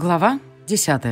Глава 10.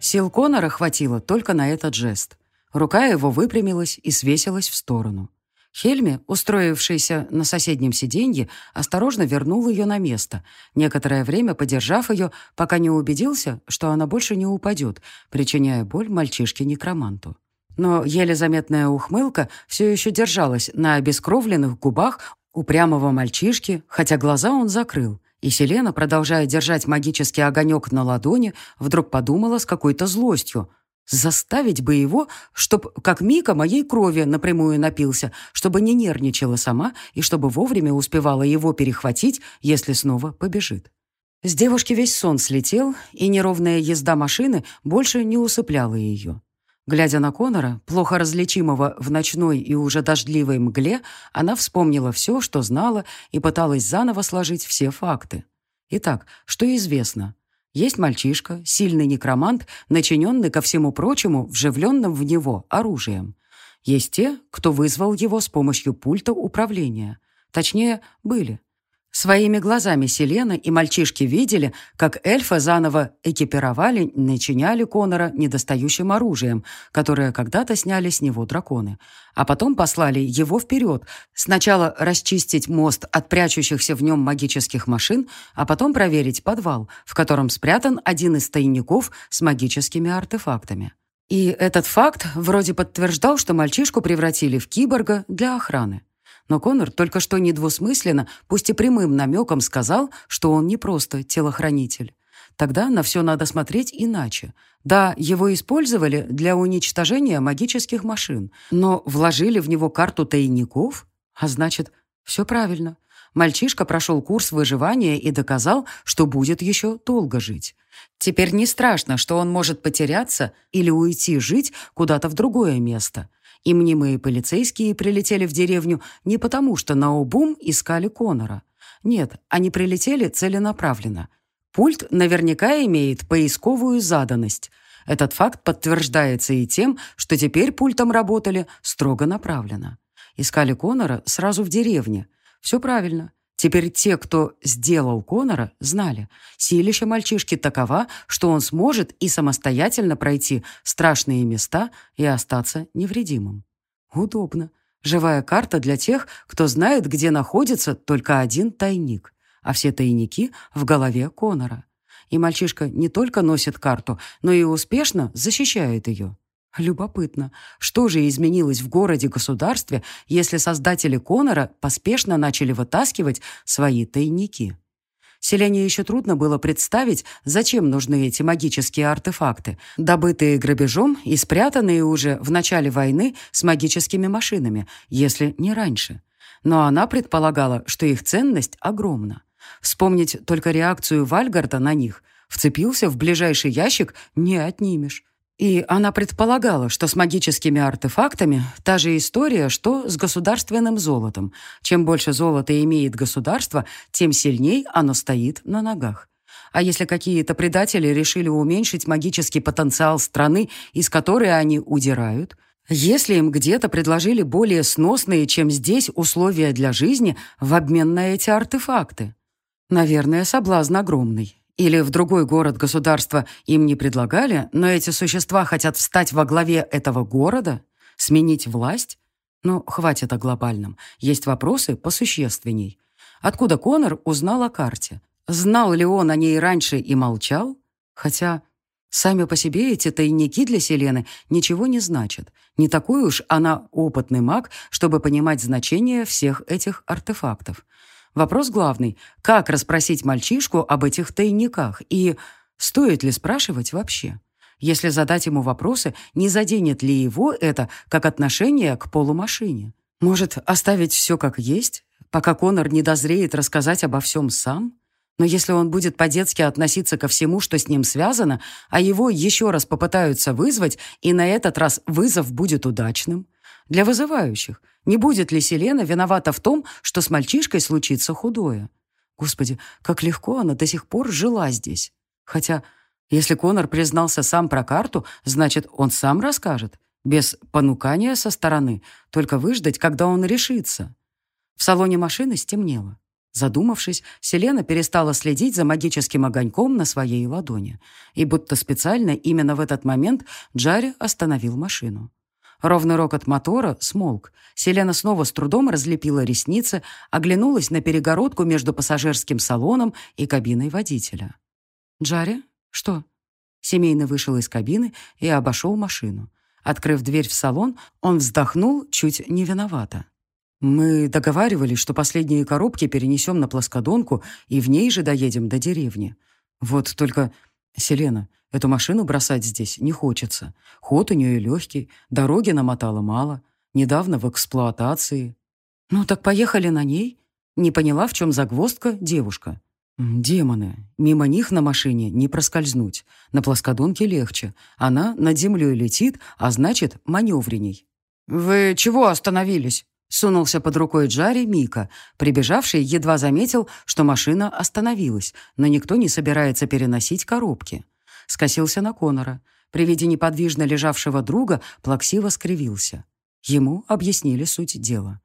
Сил Конора хватило только на этот жест. Рука его выпрямилась и свесилась в сторону. Хельми, устроившийся на соседнем сиденье, осторожно вернул ее на место, некоторое время подержав ее, пока не убедился, что она больше не упадет, причиняя боль мальчишке-некроманту. Но еле заметная ухмылка все еще держалась на обескровленных губах упрямого мальчишки, хотя глаза он закрыл, и Селена, продолжая держать магический огонек на ладони, вдруг подумала с какой-то злостью. Заставить бы его, чтоб, как Мика, моей крови напрямую напился, чтобы не нервничала сама и чтобы вовремя успевала его перехватить, если снова побежит. С девушки весь сон слетел, и неровная езда машины больше не усыпляла ее. Глядя на Конора, плохо различимого в ночной и уже дождливой мгле, она вспомнила все, что знала, и пыталась заново сложить все факты. Итак, что известно? Есть мальчишка, сильный некромант, начиненный ко всему прочему, вживленным в него оружием. Есть те, кто вызвал его с помощью пульта управления. Точнее, были. Своими глазами Селена и мальчишки видели, как эльфа заново экипировали, начиняли Конора недостающим оружием, которое когда-то сняли с него драконы. А потом послали его вперед, сначала расчистить мост от прячущихся в нем магических машин, а потом проверить подвал, в котором спрятан один из тайников с магическими артефактами. И этот факт вроде подтверждал, что мальчишку превратили в киборга для охраны. Но Конор только что недвусмысленно, пусть и прямым намеком сказал, что он не просто телохранитель. Тогда на все надо смотреть иначе. Да, его использовали для уничтожения магических машин, но вложили в него карту тайников, а значит, все правильно. Мальчишка прошел курс выживания и доказал, что будет еще долго жить. Теперь не страшно, что он может потеряться или уйти жить куда-то в другое место. И мнимые полицейские прилетели в деревню не потому, что на обум искали Конора. Нет, они прилетели целенаправленно. Пульт наверняка имеет поисковую заданность. Этот факт подтверждается и тем, что теперь пультом работали строго направленно. Искали Конора сразу в деревне. Все правильно. Теперь те, кто сделал Конора, знали, силища мальчишки такова, что он сможет и самостоятельно пройти страшные места и остаться невредимым. Удобно. Живая карта для тех, кто знает, где находится только один тайник, а все тайники в голове Конора. И мальчишка не только носит карту, но и успешно защищает ее. Любопытно, что же изменилось в городе-государстве, если создатели Конора поспешно начали вытаскивать свои тайники? Селяне еще трудно было представить, зачем нужны эти магические артефакты, добытые грабежом и спрятанные уже в начале войны с магическими машинами, если не раньше. Но она предполагала, что их ценность огромна. Вспомнить только реакцию Вальгарда на них. Вцепился в ближайший ящик – не отнимешь. И она предполагала, что с магическими артефактами та же история, что с государственным золотом. Чем больше золота имеет государство, тем сильней оно стоит на ногах. А если какие-то предатели решили уменьшить магический потенциал страны, из которой они удирают? Если им где-то предложили более сносные, чем здесь, условия для жизни в обмен на эти артефакты? Наверное, соблазн огромный. Или в другой город-государство им не предлагали, но эти существа хотят встать во главе этого города? Сменить власть? Ну, хватит о глобальном. Есть вопросы посущественней. Откуда Конор узнал о карте? Знал ли он о ней раньше и молчал? Хотя сами по себе эти тайники для Селены ничего не значат. Не такой уж она опытный маг, чтобы понимать значение всех этих артефактов. Вопрос главный — как расспросить мальчишку об этих тайниках и стоит ли спрашивать вообще? Если задать ему вопросы, не заденет ли его это как отношение к полумашине? Может, оставить все как есть, пока Конор не дозреет рассказать обо всем сам? Но если он будет по-детски относиться ко всему, что с ним связано, а его еще раз попытаются вызвать, и на этот раз вызов будет удачным, для вызывающих. Не будет ли Селена виновата в том, что с мальчишкой случится худое? Господи, как легко она до сих пор жила здесь. Хотя, если Конор признался сам про карту, значит, он сам расскажет. Без понукания со стороны, только выждать, когда он решится. В салоне машины стемнело. Задумавшись, Селена перестала следить за магическим огоньком на своей ладони. И будто специально именно в этот момент Джари остановил машину. Ровный рокот мотора смолк. Селена снова с трудом разлепила ресницы, оглянулась на перегородку между пассажирским салоном и кабиной водителя. «Джари? Что?» Семейный вышел из кабины и обошел машину. Открыв дверь в салон, он вздохнул чуть не виновато. «Мы договаривались, что последние коробки перенесем на плоскодонку и в ней же доедем до деревни. Вот только, Селена, эту машину бросать здесь не хочется. Ход у нее легкий, дороги намотала мало, недавно в эксплуатации». «Ну так поехали на ней?» Не поняла, в чем загвоздка девушка. «Демоны. Мимо них на машине не проскользнуть. На плоскодонке легче. Она над землей летит, а значит, маневренней». «Вы чего остановились?» Сунулся под рукой Джари Мика. Прибежавший едва заметил, что машина остановилась, но никто не собирается переносить коробки. Скосился на Конора. При виде неподвижно лежавшего друга плаксиво скривился. Ему объяснили суть дела.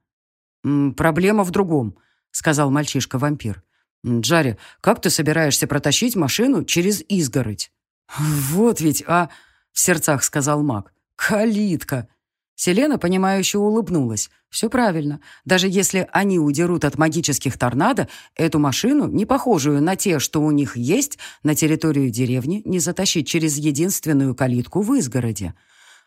«Проблема в другом», — сказал мальчишка-вампир. «Джари, как ты собираешься протащить машину через изгородь?» «Вот ведь, а...» — в сердцах сказал маг. «Калитка! Селена, понимающе улыбнулась. Все правильно. Даже если они удерут от магических торнадо, эту машину, не похожую на те, что у них есть, на территорию деревни не затащить через единственную калитку в изгороде.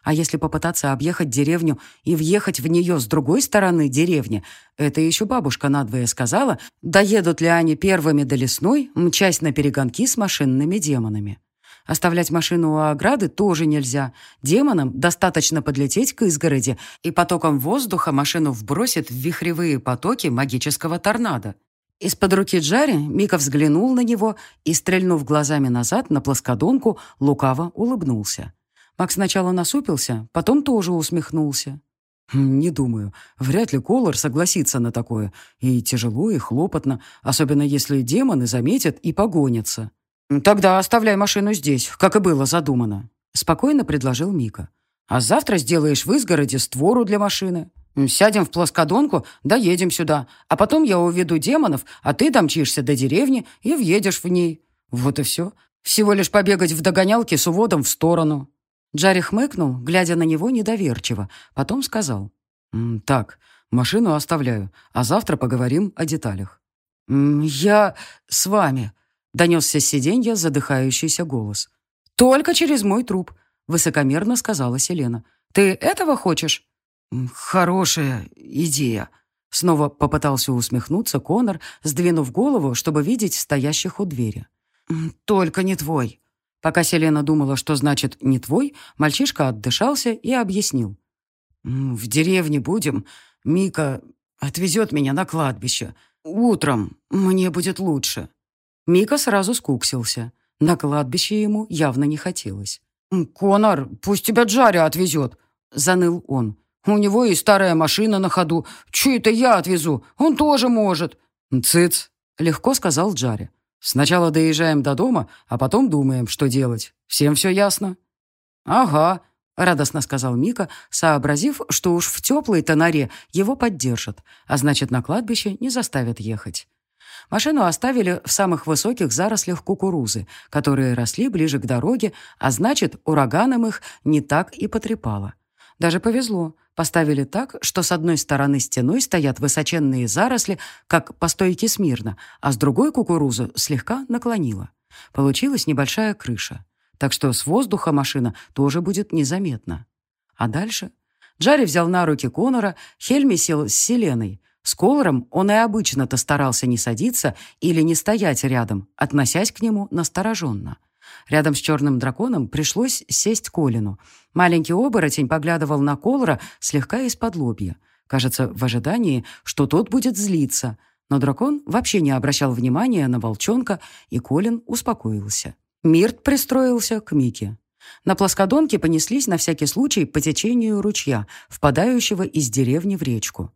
А если попытаться объехать деревню и въехать в нее с другой стороны деревни, это еще бабушка надвое сказала, доедут ли они первыми до лесной, мчась на перегонки с машинными демонами. Оставлять машину у ограды тоже нельзя. Демонам достаточно подлететь к изгороди, и потоком воздуха машину вбросит в вихревые потоки магического торнадо. Из-под руки Джари Мика взглянул на него и, стрельнув глазами назад на плоскодонку, лукаво улыбнулся. Макс сначала насупился, потом тоже усмехнулся. «Хм, «Не думаю. Вряд ли Колор согласится на такое. И тяжело, и хлопотно, особенно если демоны заметят и погонятся». «Тогда оставляй машину здесь, как и было задумано», — спокойно предложил Мика. «А завтра сделаешь в изгороде створу для машины. Сядем в плоскодонку, доедем сюда, а потом я уведу демонов, а ты домчишься до деревни и въедешь в ней. Вот и все. Всего лишь побегать в догонялке с уводом в сторону». Джарри хмыкнул, глядя на него недоверчиво, потом сказал. «Так, машину оставляю, а завтра поговорим о деталях». «Я с вами», Донесся с сиденья задыхающийся голос. «Только через мой труп», — высокомерно сказала Селена. «Ты этого хочешь?» «Хорошая идея», — снова попытался усмехнуться Конор, сдвинув голову, чтобы видеть стоящих у двери. «Только не твой». Пока Селена думала, что значит «не твой», мальчишка отдышался и объяснил. «В деревне будем. Мика отвезет меня на кладбище. Утром мне будет лучше». Мика сразу скуксился. На кладбище ему явно не хотелось. «Конор, пусть тебя Джарри отвезет», — заныл он. «У него и старая машина на ходу. Че это я отвезу? Он тоже может». «Цыц», — легко сказал Джарри. «Сначала доезжаем до дома, а потом думаем, что делать. Всем все ясно?» «Ага», — радостно сказал Мика, сообразив, что уж в теплой-то норе его поддержат, а значит, на кладбище не заставят ехать. Машину оставили в самых высоких зарослях кукурузы, которые росли ближе к дороге, а значит, ураганом их не так и потрепало. Даже повезло. Поставили так, что с одной стороны стеной стоят высоченные заросли, как по стойке смирно, а с другой кукурузу слегка наклонила. Получилась небольшая крыша. Так что с воздуха машина тоже будет незаметна. А дальше? Джарри взял на руки Конора, Хельми сел с Селеной. С Колором он и обычно-то старался не садиться или не стоять рядом, относясь к нему настороженно. Рядом с черным драконом пришлось сесть Колину. Маленький оборотень поглядывал на Колора слегка из-под лобья. Кажется, в ожидании, что тот будет злиться. Но дракон вообще не обращал внимания на волчонка, и Колин успокоился. Мирт пристроился к Мике. На плоскодонке понеслись на всякий случай по течению ручья, впадающего из деревни в речку.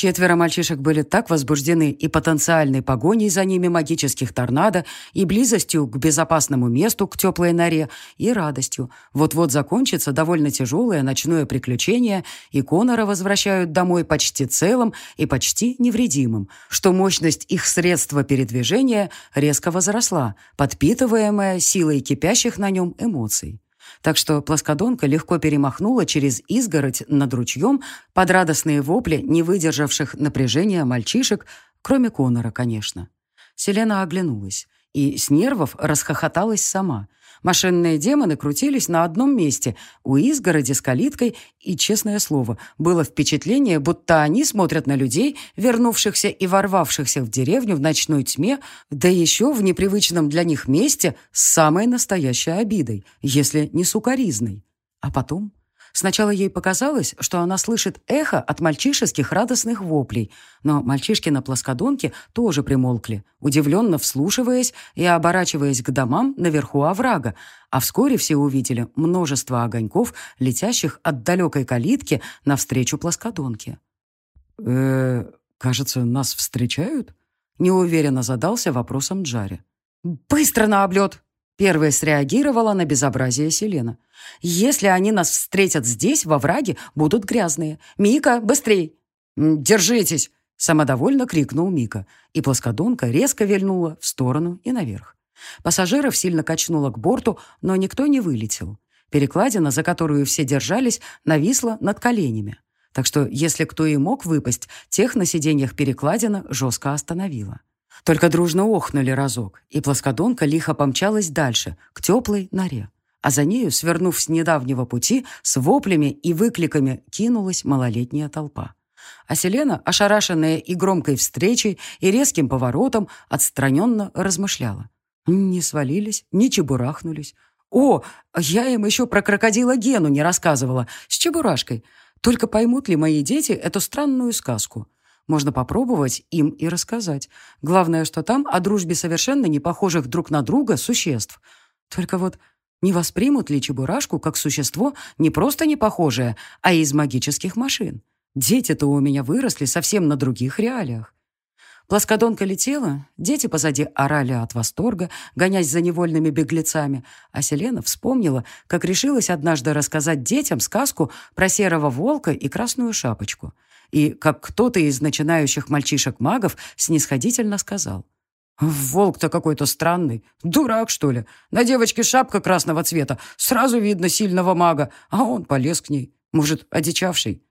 Четверо мальчишек были так возбуждены и потенциальной погоней за ними магических торнадо, и близостью к безопасному месту, к теплой норе, и радостью. Вот-вот закончится довольно тяжелое ночное приключение, и Конора возвращают домой почти целым и почти невредимым, что мощность их средства передвижения резко возросла, подпитываемая силой кипящих на нем эмоций так что плоскодонка легко перемахнула через изгородь над ручьем под радостные вопли, не выдержавших напряжения мальчишек, кроме Конора, конечно. Селена оглянулась и с нервов расхохоталась сама. Машинные демоны крутились на одном месте, у изгороди с калиткой, и, честное слово, было впечатление, будто они смотрят на людей, вернувшихся и ворвавшихся в деревню в ночной тьме, да еще в непривычном для них месте с самой настоящей обидой, если не сукоризной. А потом Сначала ей показалось, что она слышит эхо от мальчишеских радостных воплей, но мальчишки на плоскодонке тоже примолкли, удивленно вслушиваясь и оборачиваясь к домам наверху оврага, а вскоре все увидели множество огоньков, летящих от далекой калитки навстречу плоскодонке. э кажется, нас встречают?» Неуверенно задался вопросом Джари. «Быстро на облет!» Первая среагировала на безобразие Селена. «Если они нас встретят здесь, во враге, будут грязные. Мика, быстрей!» «Держитесь!» — самодовольно крикнул Мика, и плоскодонка резко вильнула в сторону и наверх. Пассажиров сильно качнуло к борту, но никто не вылетел. Перекладина, за которую все держались, нависла над коленями. Так что, если кто и мог выпасть, тех на сиденьях перекладина жестко остановила. Только дружно охнули разок, и плоскодонка лихо помчалась дальше, к теплой норе. А за нею, свернув с недавнего пути, с воплями и выкликами кинулась малолетняя толпа. А Селена, ошарашенная и громкой встречей, и резким поворотом, отстраненно размышляла. Не свалились, не чебурахнулись. О, я им еще про крокодила Гену не рассказывала, с чебурашкой. Только поймут ли мои дети эту странную сказку? Можно попробовать им и рассказать. Главное, что там о дружбе совершенно не похожих друг на друга существ. Только вот не воспримут ли Чебурашку как существо не просто не похожее, а из магических машин? Дети-то у меня выросли совсем на других реалиях. Плоскодонка летела, дети позади орали от восторга, гонясь за невольными беглецами, а Селена вспомнила, как решилась однажды рассказать детям сказку про серого волка и красную шапочку — и, как кто-то из начинающих мальчишек-магов снисходительно сказал. «Волк-то какой-то странный. Дурак, что ли? На девочке шапка красного цвета. Сразу видно сильного мага, а он полез к ней. Может, одичавший?»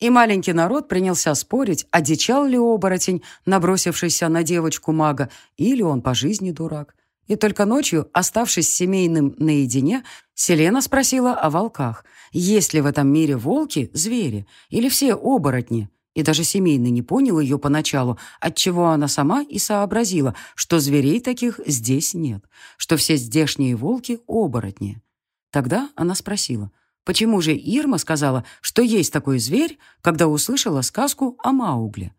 И маленький народ принялся спорить, одичал ли оборотень, набросившийся на девочку-мага, или он по жизни дурак. И только ночью, оставшись семейным наедине, Селена спросила о волках. Есть ли в этом мире волки, звери, или все оборотни? И даже семейный не понял ее поначалу, отчего она сама и сообразила, что зверей таких здесь нет, что все здешние волки — оборотни. Тогда она спросила, почему же Ирма сказала, что есть такой зверь, когда услышала сказку о Маугле?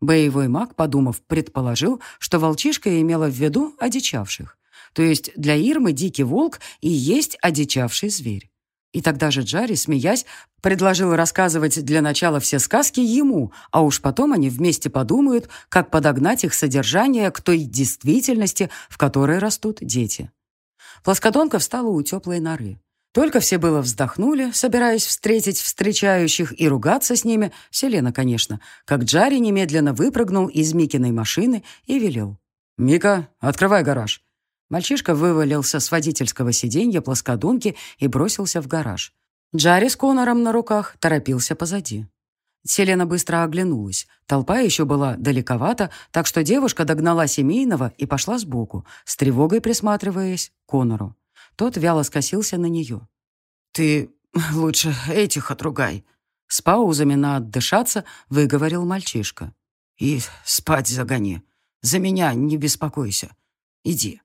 Боевой маг, подумав, предположил, что волчишка имела в виду одичавших. То есть для Ирмы дикий волк и есть одичавший зверь. И тогда же Джарри, смеясь, предложил рассказывать для начала все сказки ему, а уж потом они вместе подумают, как подогнать их содержание к той действительности, в которой растут дети. Плоскодонка встала у теплой норы. Только все было вздохнули, собираясь встретить встречающих и ругаться с ними, Селена, конечно, как Джарри немедленно выпрыгнул из Микиной машины и велел. «Мика, открывай гараж. Мальчишка вывалился с водительского сиденья плоскодонки и бросился в гараж. Джарри с Конором на руках торопился позади. Селена быстро оглянулась. Толпа еще была далековато, так что девушка догнала семейного и пошла сбоку, с тревогой присматриваясь к Конору. Тот вяло скосился на нее. «Ты лучше этих отругай», — с паузами на отдышаться выговорил мальчишка. «И спать загони. За меня не беспокойся. Иди».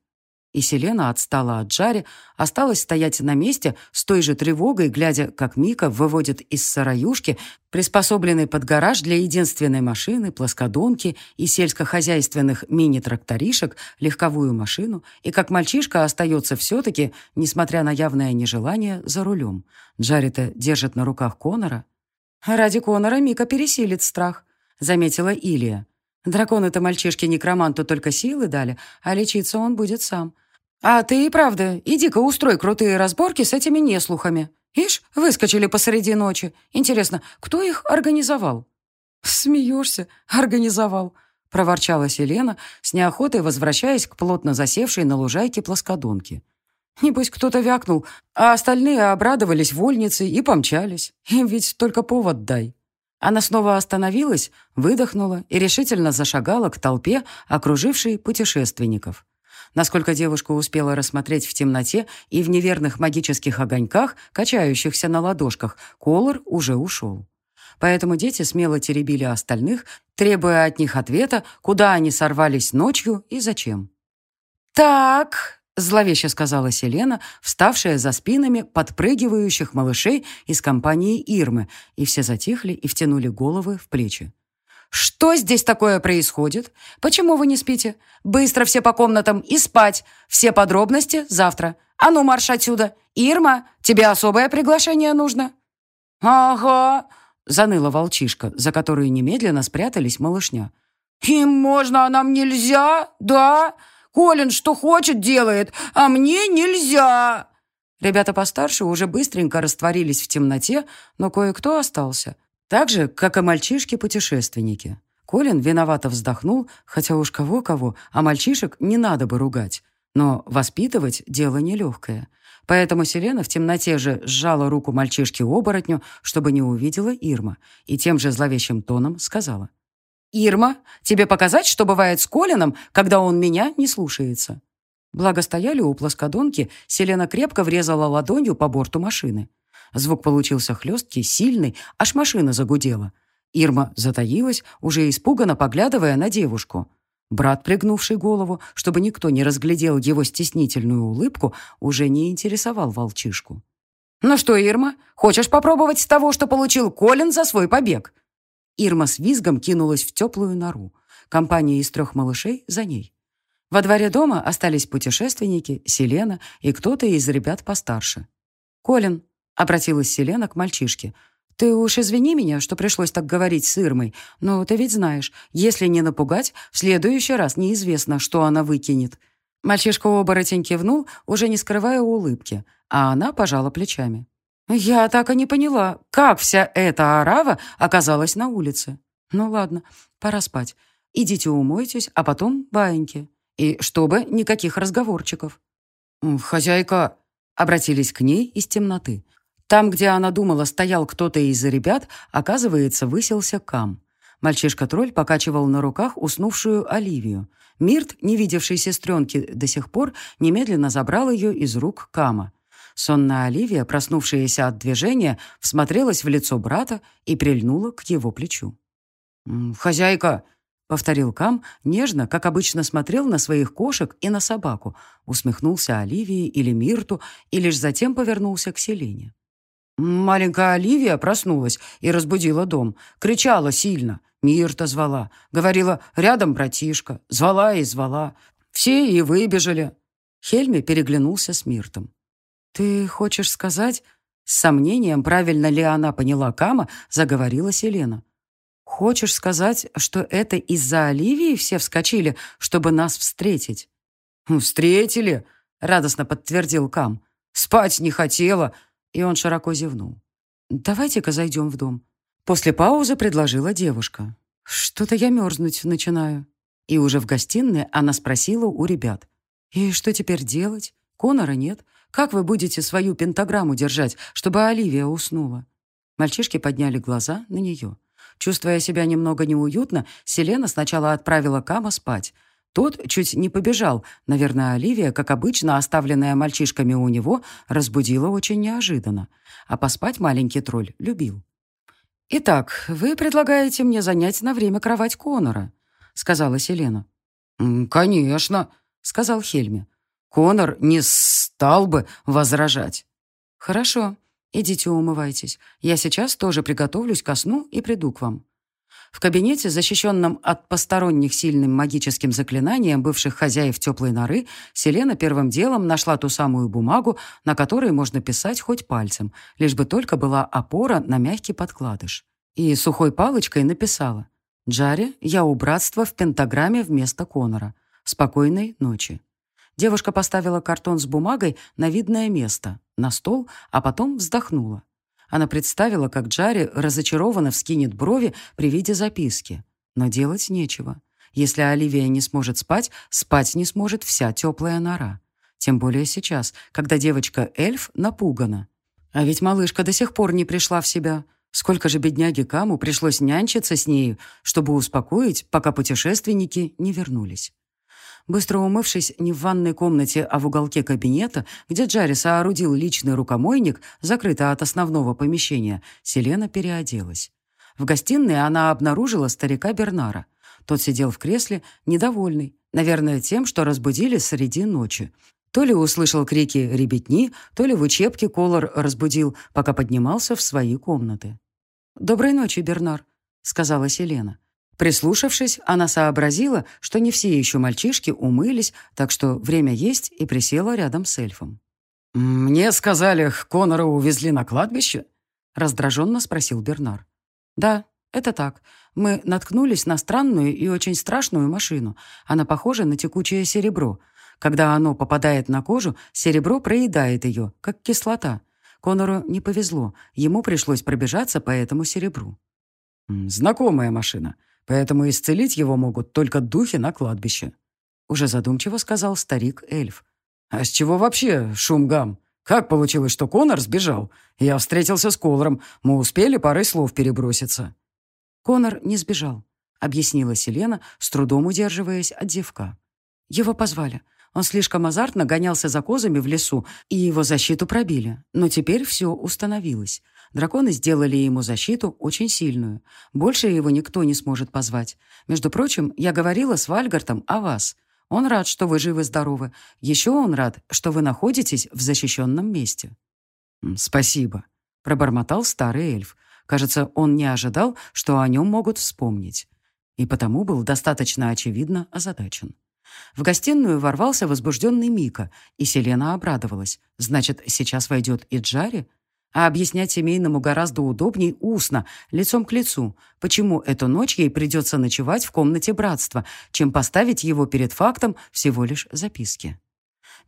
И Селена отстала от Джари, осталась стоять на месте с той же тревогой, глядя, как Мика выводит из сараюшки, приспособленный под гараж для единственной машины, плоскодонки и сельскохозяйственных мини-тракторишек, легковую машину, и как мальчишка остается все-таки, несмотря на явное нежелание, за рулем. Джари-то держит на руках Конора. Ради Конора Мика пересилит страх. заметила Илия. Драконы-то мальчишке-некроманту только силы дали, а лечиться он будет сам. А ты и правда, иди-ка устрой крутые разборки с этими неслухами. Ишь, выскочили посреди ночи. Интересно, кто их организовал? Смеешься, организовал, проворчала Селена, с неохотой возвращаясь к плотно засевшей на лужайке плоскодонке. Небось, кто-то вякнул, а остальные обрадовались вольницей и помчались. Им ведь только повод дай. Она снова остановилась, выдохнула и решительно зашагала к толпе, окружившей путешественников. Насколько девушка успела рассмотреть в темноте и в неверных магических огоньках, качающихся на ладошках, Колор уже ушел. Поэтому дети смело теребили остальных, требуя от них ответа, куда они сорвались ночью и зачем. «Так», — зловеще сказала Селена, вставшая за спинами подпрыгивающих малышей из компании Ирмы, и все затихли и втянули головы в плечи. «Что здесь такое происходит? Почему вы не спите? Быстро все по комнатам и спать. Все подробности завтра. А ну, марш отсюда. Ирма, тебе особое приглашение нужно?» «Ага», — заныла волчишка, за которую немедленно спрятались малышня. «Им можно, а нам нельзя, да? Колин что хочет делает, а мне нельзя!» Ребята постарше уже быстренько растворились в темноте, но кое-кто остался. Так же, как и мальчишки-путешественники. Колин виновато вздохнул, хотя уж кого-кого, а мальчишек не надо бы ругать. Но воспитывать – дело нелегкое. Поэтому Селена в темноте же сжала руку мальчишке-оборотню, чтобы не увидела Ирма, и тем же зловещим тоном сказала. «Ирма, тебе показать, что бывает с Колином, когда он меня не слушается?» Благо стояли у плоскодонки, Селена крепко врезала ладонью по борту машины. Звук получился хлесткий, сильный, аж машина загудела. Ирма затаилась, уже испуганно поглядывая на девушку. Брат, пригнувший голову, чтобы никто не разглядел его стеснительную улыбку, уже не интересовал волчишку. «Ну что, Ирма, хочешь попробовать того, что получил Колин за свой побег?» Ирма с визгом кинулась в теплую нору. Компания из трех малышей за ней. Во дворе дома остались путешественники, Селена и кто-то из ребят постарше. «Колин, Обратилась Селена к мальчишке. «Ты уж извини меня, что пришлось так говорить с Ирмой, но ты ведь знаешь, если не напугать, в следующий раз неизвестно, что она выкинет». Мальчишка-оборотень кивнул, уже не скрывая улыбки, а она пожала плечами. «Я так и не поняла, как вся эта арава оказалась на улице. Ну ладно, пора спать. Идите умойтесь, а потом баиньки. И чтобы никаких разговорчиков». «Хозяйка», — обратились к ней из темноты. Там, где она думала, стоял кто-то из ребят, оказывается, высился Кам. Мальчишка-тролль покачивал на руках уснувшую Оливию. Мирт, не видевший сестренки до сих пор, немедленно забрал ее из рук Кама. Сонная Оливия, проснувшаяся от движения, всмотрелась в лицо брата и прильнула к его плечу. «Хозяйка!» — повторил Кам, нежно, как обычно смотрел на своих кошек и на собаку, усмехнулся Оливии или Мирту и лишь затем повернулся к Селине. Маленькая Оливия проснулась и разбудила дом. Кричала сильно. Мирта звала. Говорила, рядом братишка. Звала и звала. Все и выбежали. Хельми переглянулся с Миртом. «Ты хочешь сказать...» С сомнением, правильно ли она поняла Кама, заговорила Селена. «Хочешь сказать, что это из-за Оливии все вскочили, чтобы нас встретить?» «Встретили», — радостно подтвердил Кам. «Спать не хотела, и он широко зевнул. «Давайте-ка зайдем в дом». После паузы предложила девушка. «Что-то я мерзнуть начинаю». И уже в гостиной она спросила у ребят. «И что теперь делать? Конора нет. Как вы будете свою пентаграмму держать, чтобы Оливия уснула?» Мальчишки подняли глаза на нее. Чувствуя себя немного неуютно, Селена сначала отправила Кама спать, тот чуть не побежал. Наверное, Оливия, как обычно, оставленная мальчишками у него, разбудила очень неожиданно. А поспать маленький тролль любил. «Итак, вы предлагаете мне занять на время кровать Конора», — сказала Селена. «Конечно», — сказал Хельми. «Конор не стал бы возражать». «Хорошо, идите умывайтесь. Я сейчас тоже приготовлюсь ко сну и приду к вам». В кабинете, защищенном от посторонних сильным магическим заклинанием бывших хозяев теплой норы, Селена первым делом нашла ту самую бумагу, на которой можно писать хоть пальцем, лишь бы только была опора на мягкий подкладыш. И сухой палочкой написала Джаре, я у братства в пентаграмме вместо Конора. Спокойной ночи. Девушка поставила картон с бумагой на видное место, на стол, а потом вздохнула. Она представила, как Джаре разочарованно вскинет брови при виде записки. Но делать нечего. Если Оливия не сможет спать, спать не сможет вся теплая нора. Тем более сейчас, когда девочка-эльф напугана. А ведь малышка до сих пор не пришла в себя. Сколько же бедняге Каму пришлось нянчиться с нею, чтобы успокоить, пока путешественники не вернулись. Быстро умывшись не в ванной комнате, а в уголке кабинета, где Джарри соорудил личный рукомойник, закрытый от основного помещения, Селена переоделась. В гостиной она обнаружила старика Бернара. Тот сидел в кресле, недовольный, наверное, тем, что разбудили среди ночи. То ли услышал крики ребятни, то ли в учебке Колор разбудил, пока поднимался в свои комнаты. «Доброй ночи, Бернар», — сказала Селена. Прислушавшись, она сообразила, что не все еще мальчишки умылись, так что время есть, и присела рядом с эльфом. «Мне сказали, Конора увезли на кладбище?» — раздраженно спросил Бернар. «Да, это так. Мы наткнулись на странную и очень страшную машину. Она похожа на текучее серебро. Когда оно попадает на кожу, серебро проедает ее, как кислота. Конору не повезло, ему пришлось пробежаться по этому серебру. «Знакомая машина, поэтому исцелить его могут только духи на кладбище», уже задумчиво сказал старик-эльф. «А с чего вообще шум гам? Как получилось, что Конор сбежал? Я встретился с Колором, мы успели парой слов переброситься». «Конор не сбежал», — объяснила Селена, с трудом удерживаясь от зевка. «Его позвали. Он слишком азартно гонялся за козами в лесу, и его защиту пробили. Но теперь все установилось. Драконы сделали ему защиту очень сильную. Больше его никто не сможет позвать. Между прочим, я говорила с Вальгартом о вас. Он рад, что вы живы-здоровы. Еще он рад, что вы находитесь в защищенном месте». «Спасибо», — пробормотал старый эльф. Кажется, он не ожидал, что о нем могут вспомнить. И потому был достаточно очевидно озадачен. В гостиную ворвался возбужденный Мика, и Селена обрадовалась. Значит, сейчас войдет и Джари? А объяснять семейному гораздо удобней устно, лицом к лицу, почему эту ночь ей придется ночевать в комнате братства, чем поставить его перед фактом всего лишь записки.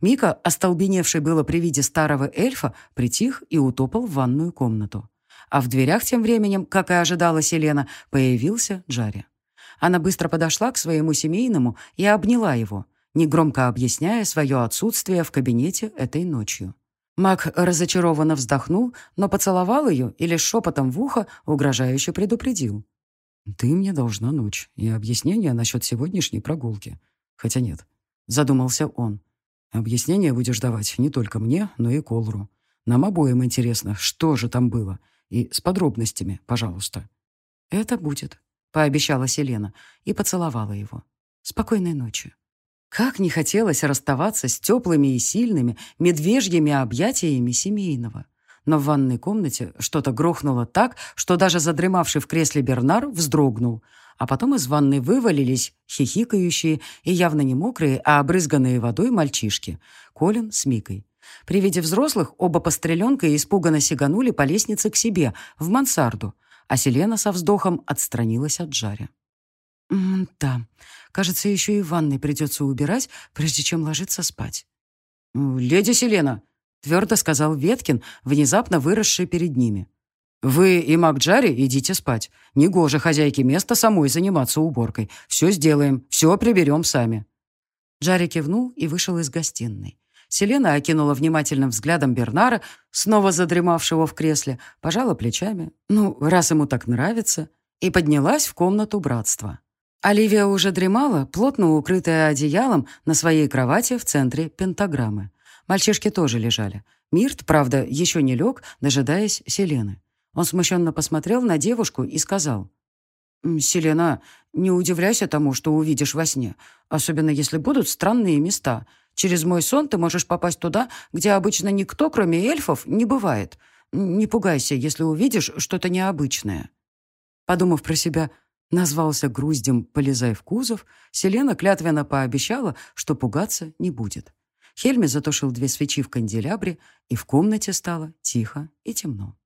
Мика, остолбеневший было при виде старого эльфа, притих и утопал в ванную комнату. А в дверях тем временем, как и ожидала Селена, появился Джари. Она быстро подошла к своему семейному и обняла его, негромко объясняя свое отсутствие в кабинете этой ночью. Мак разочарованно вздохнул, но поцеловал ее и лишь шепотом в ухо угрожающе предупредил. «Ты мне должна ночь и объяснение насчет сегодняшней прогулки. Хотя нет», — задумался он. «Объяснение будешь давать не только мне, но и Колру. Нам обоим интересно, что же там было. И с подробностями, пожалуйста». «Это будет», пообещала Селена и поцеловала его. «Спокойной ночи». Как не хотелось расставаться с теплыми и сильными медвежьими объятиями семейного. Но в ванной комнате что-то грохнуло так, что даже задремавший в кресле Бернар вздрогнул, а потом из ванной вывалились хихикающие и явно не мокрые, а обрызганные водой мальчишки, Колин с Микой. При виде взрослых оба постреленка испуганно сиганули по лестнице к себе, в мансарду, а Селена со вздохом отстранилась от Жаря. «Да, кажется, еще и в ванной придется убирать, прежде чем ложиться спать». «Леди Селена», — твердо сказал Веткин, внезапно выросший перед ними. «Вы и Макджари идите спать. Негоже хозяйке места самой заниматься уборкой. Все сделаем, все приберем сами». Джари кивнул и вышел из гостиной. Селена окинула внимательным взглядом Бернара, снова задремавшего в кресле, пожала плечами, ну, раз ему так нравится, и поднялась в комнату братства. Оливия уже дремала, плотно укрытая одеялом на своей кровати в центре пентаграммы. Мальчишки тоже лежали. Мирт, правда, еще не лег, дожидаясь Селены. Он смущенно посмотрел на девушку и сказал, «Селена, не удивляйся тому, что увидишь во сне, особенно если будут странные места. Через мой сон ты можешь попасть туда, где обычно никто, кроме эльфов, не бывает. Не пугайся, если увидишь что-то необычное». Подумав про себя, назвался груздем «Полезай в кузов», Селена клятвенно пообещала, что пугаться не будет. Хельми затушил две свечи в канделябре, и в комнате стало тихо и темно.